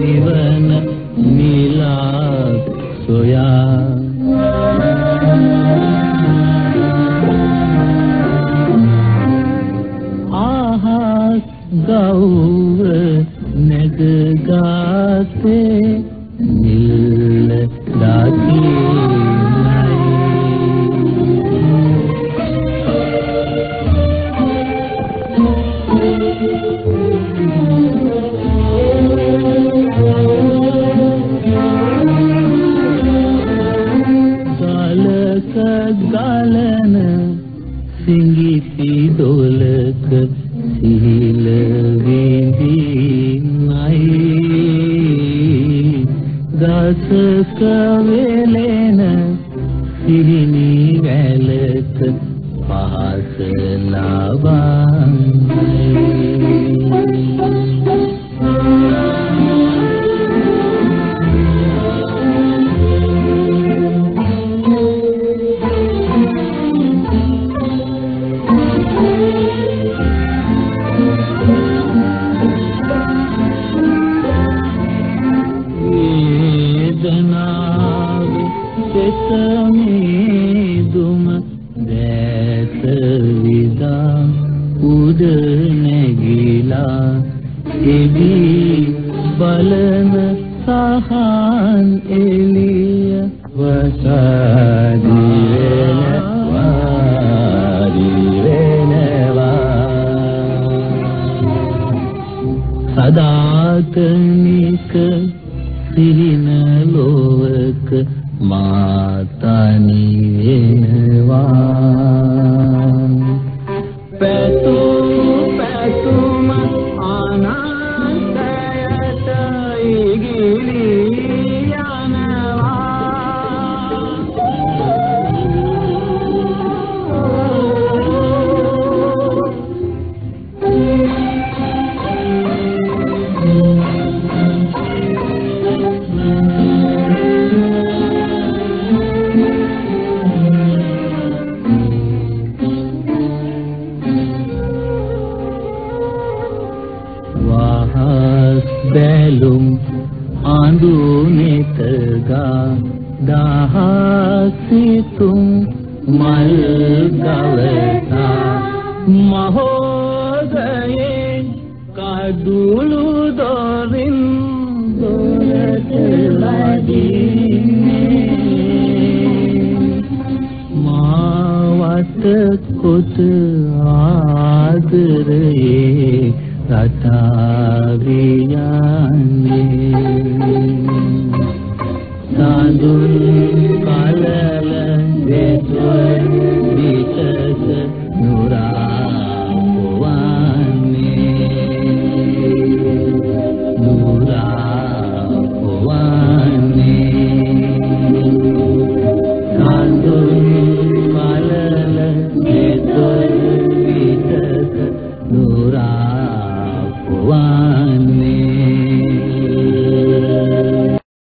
නිවන නිලා සොයා. ආහස් ගෞර නැදගාසේ නිල් දාතියේ ගලන සිඟිති දොලක සිහිල විඳින්නයි. දසක වෙලෙන සිහිනි වැලක පහස ලබන්නේ දුම දැත විදා උද නැගිලා එවි බලන සහන් එළිය වසාදී සදාතනික සිහින ලෝක माता मानिवा ඇලුම් ආඳු මෙත ගා දහසිතුම් මල් ගලතා මහෝදයේ කඩුළු දොරින් දොරට වඩින්නේ. මාවත කුත ආදරයේ සතාවියන්නේ සාදුන් කලේ